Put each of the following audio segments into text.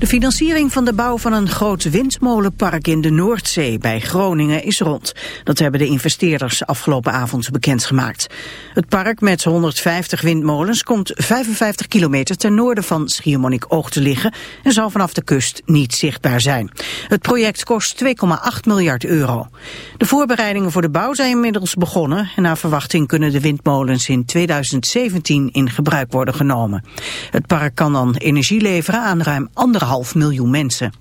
De financiering van de bouw van een groot windmolenpark in de Noordzee bij Groningen is rond. Dat hebben de investeerders afgelopen avond bekendgemaakt. Het park met 150 windmolens komt 55 kilometer ten noorden van Schiermonnikoog te liggen en zal vanaf de kust niet zichtbaar zijn. Het project kost 2,8 miljard euro. De voorbereidingen voor de bouw zijn inmiddels begonnen en naar verwachting kunnen de windmolens in 2017 in gebruik worden genomen. Het park kan dan energie leveren aan ruim anderhalf miljoen mensen.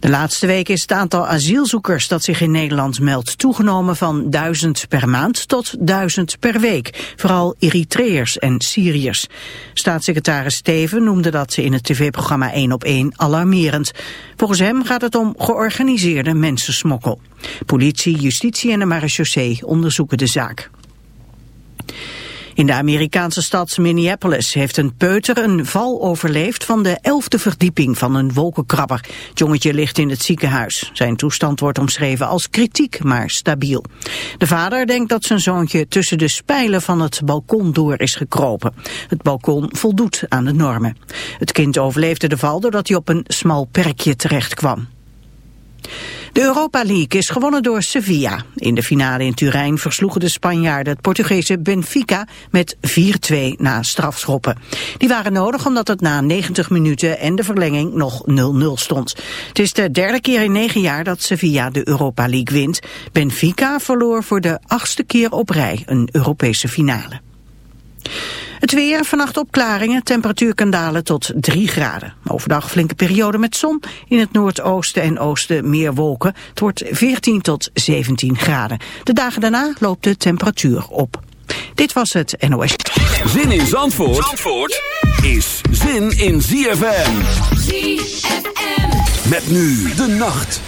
De laatste week is het aantal asielzoekers dat zich in Nederland meldt toegenomen van duizend per maand tot duizend per week. Vooral Eritreërs en Syriërs. Staatssecretaris Steven noemde dat in het tv-programma 1 op 1 alarmerend. Volgens hem gaat het om georganiseerde mensensmokkel. Politie, justitie en de marechaussee onderzoeken de zaak. In de Amerikaanse stad Minneapolis heeft een peuter een val overleefd van de elfde verdieping van een wolkenkrabber. Het jongetje ligt in het ziekenhuis. Zijn toestand wordt omschreven als kritiek, maar stabiel. De vader denkt dat zijn zoontje tussen de spijlen van het balkon door is gekropen. Het balkon voldoet aan de normen. Het kind overleefde de val doordat hij op een smal perkje terecht kwam. De Europa League is gewonnen door Sevilla. In de finale in Turijn versloegen de Spanjaarden het Portugese Benfica met 4-2 na strafschoppen. Die waren nodig omdat het na 90 minuten en de verlenging nog 0-0 stond. Het is de derde keer in negen jaar dat Sevilla de Europa League wint. Benfica verloor voor de achtste keer op rij een Europese finale. Het weer, vannacht opklaringen, temperatuur kan dalen tot 3 graden. Overdag flinke periode met zon, in het noordoosten en oosten meer wolken. Het wordt 14 tot 17 graden. De dagen daarna loopt de temperatuur op. Dit was het NOS. Zin in Zandvoort, Zandvoort is zin in ZFM. ZFM. Met nu de nacht.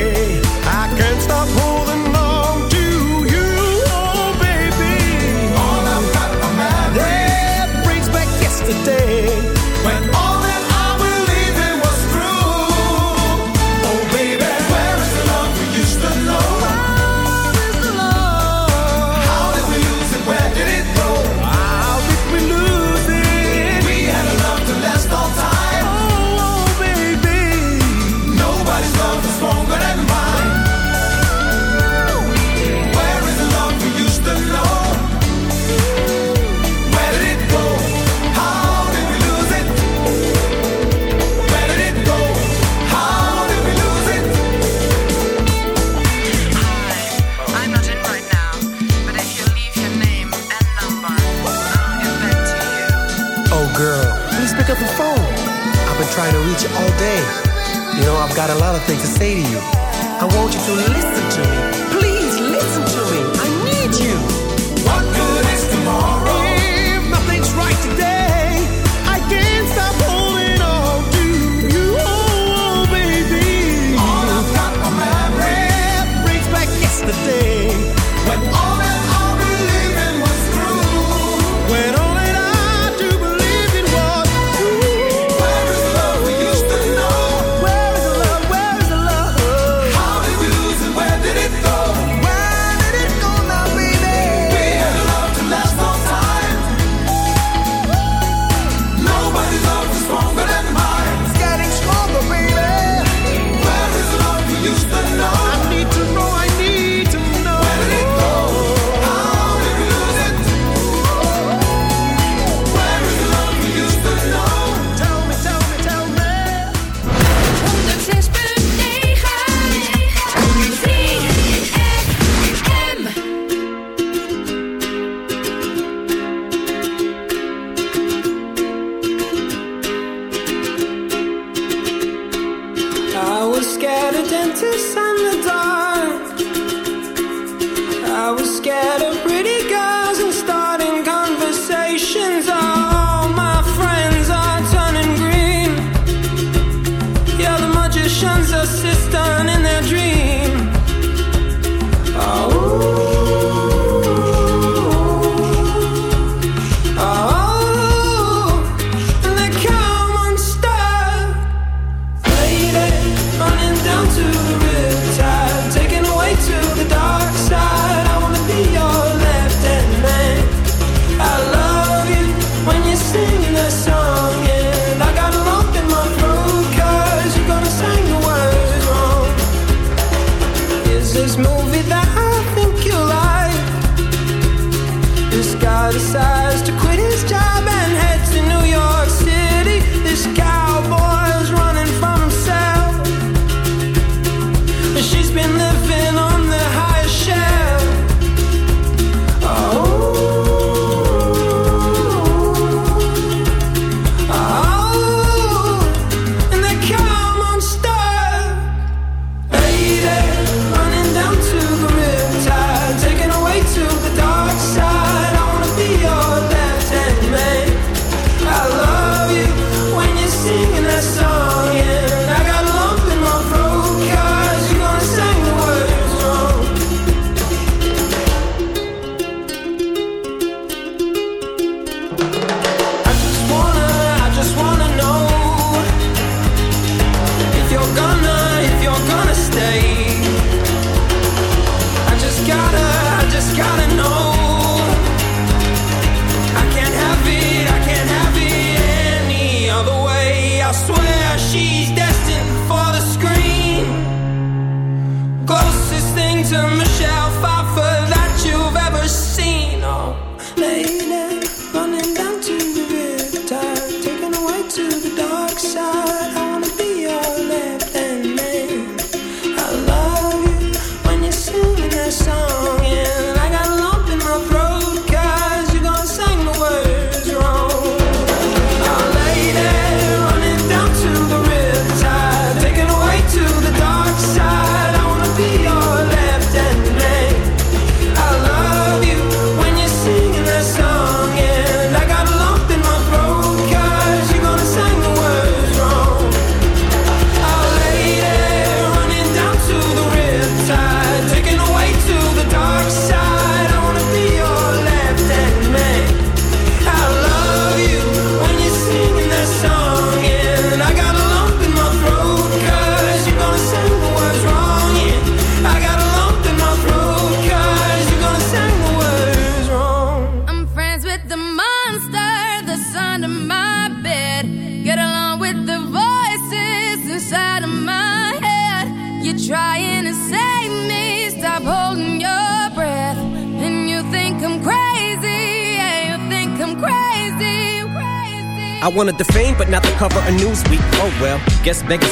dentist and the dog.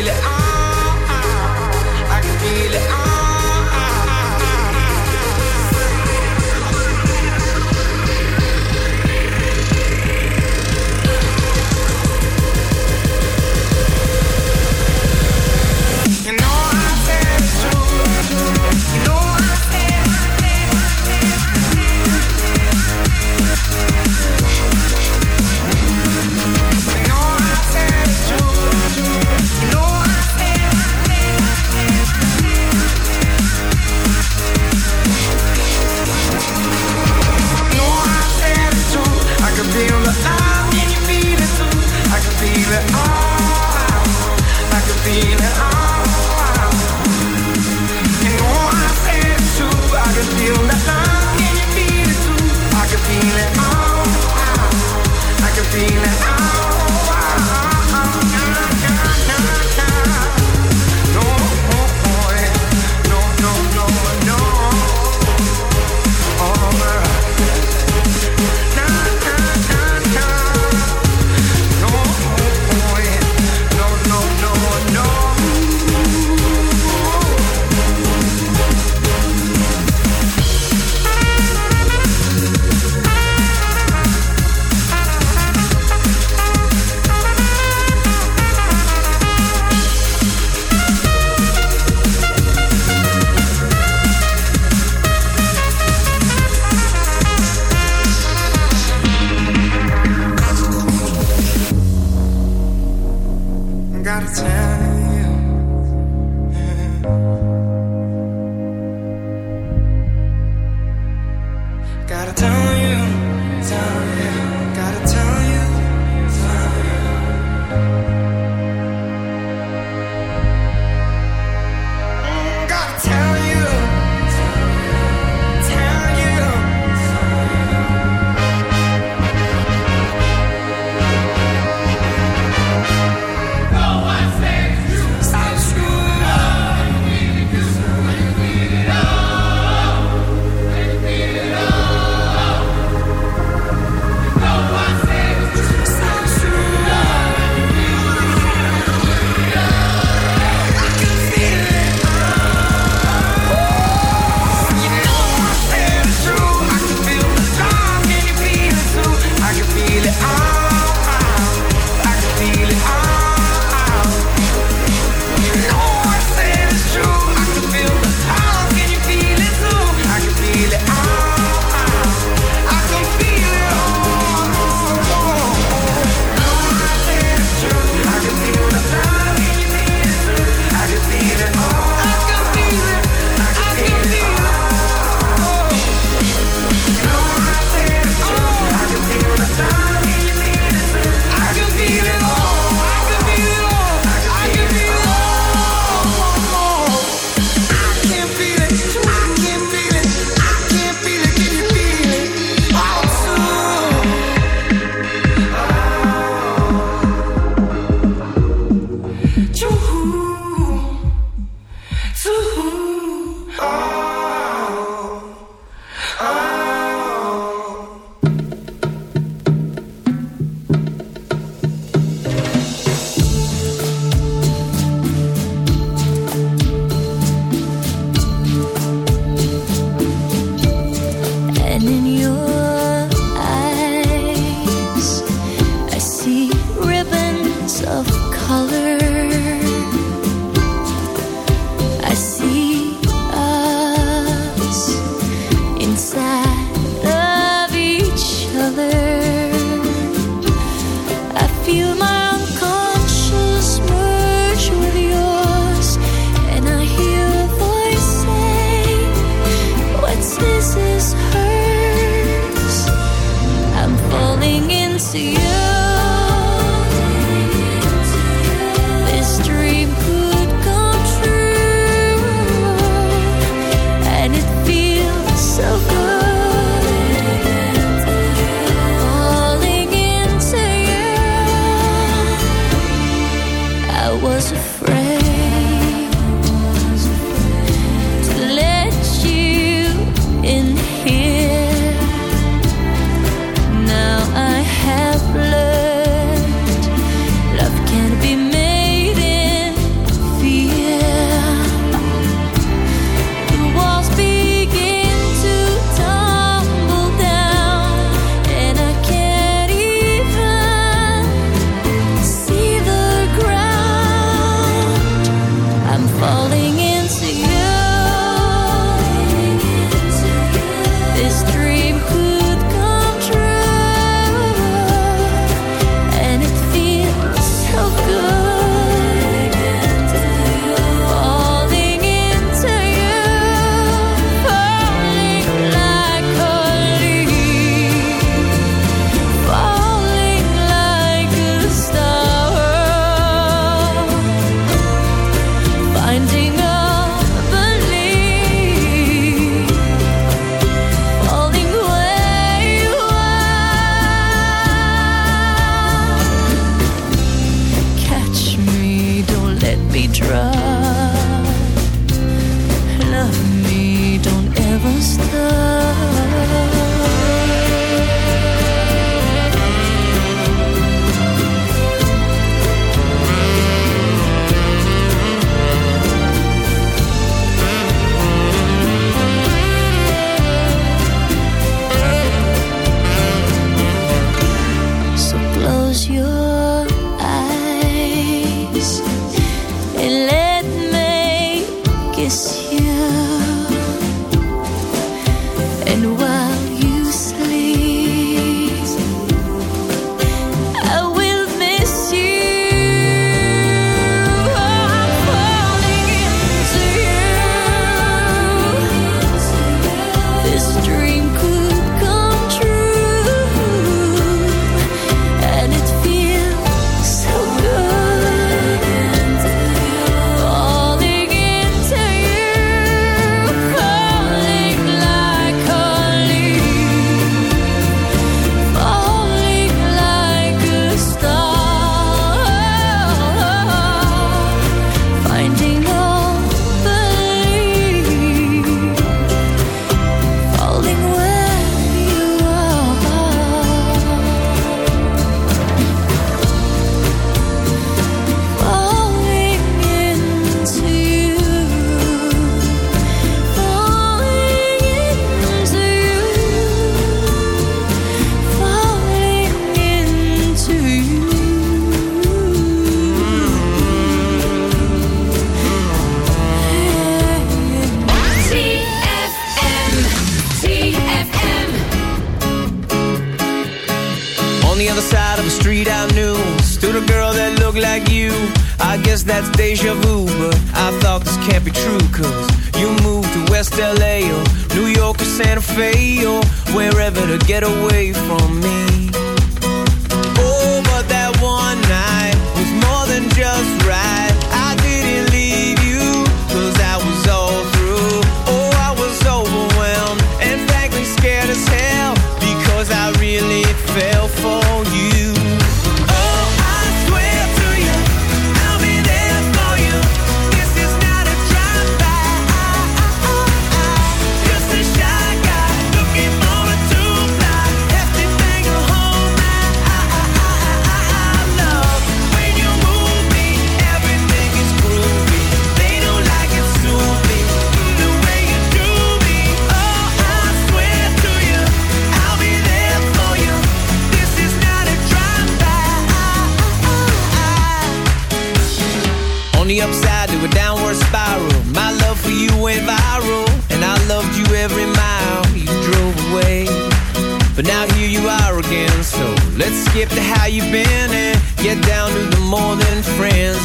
feel it. Oh, oh. I can feel it. Oh.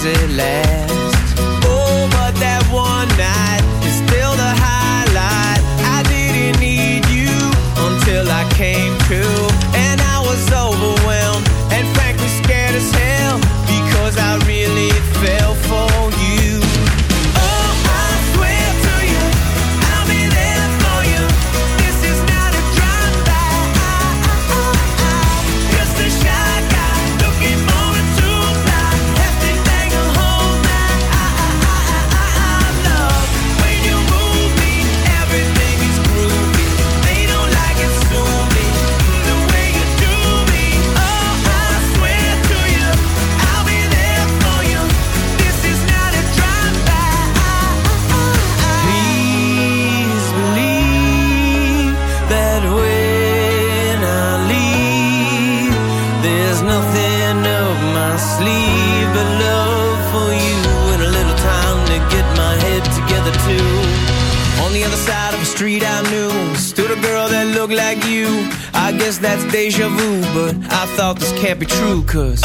At cause.